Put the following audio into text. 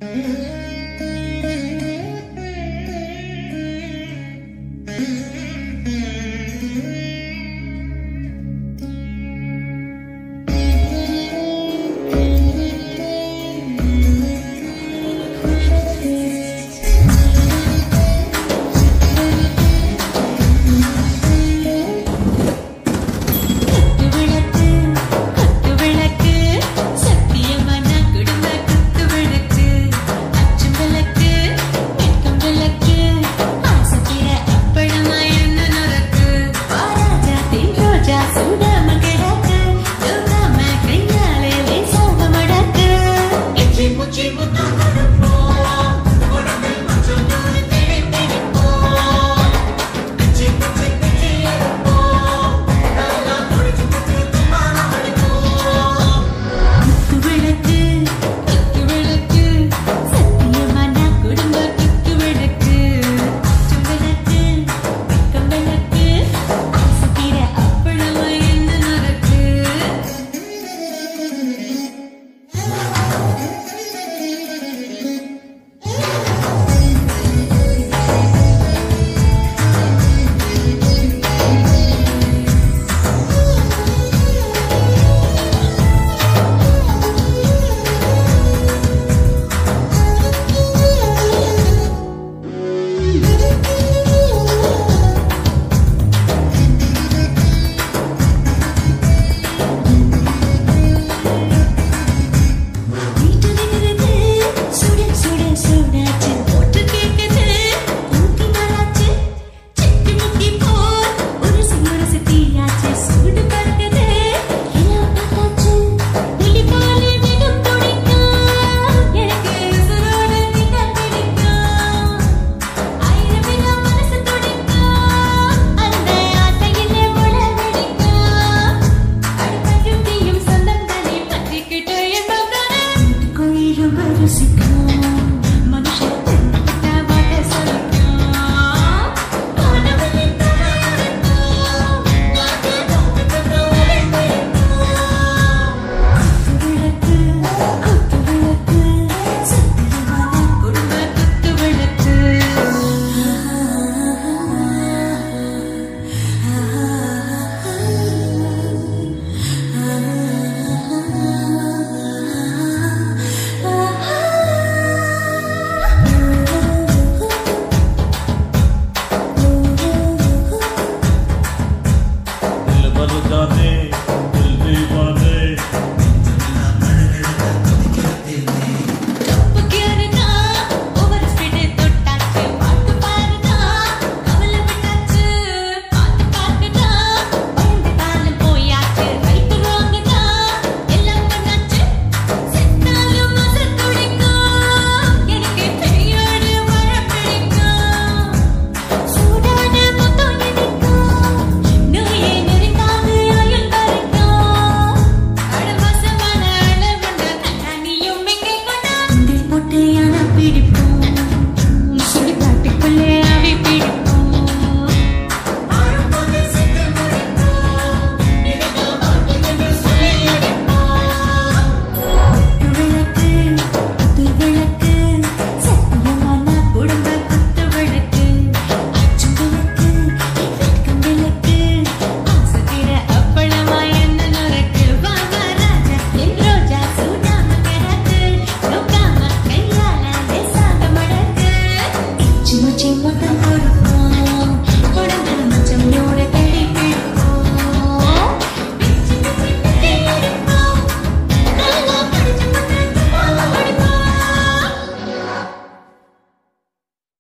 Mm-hmm.